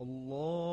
الله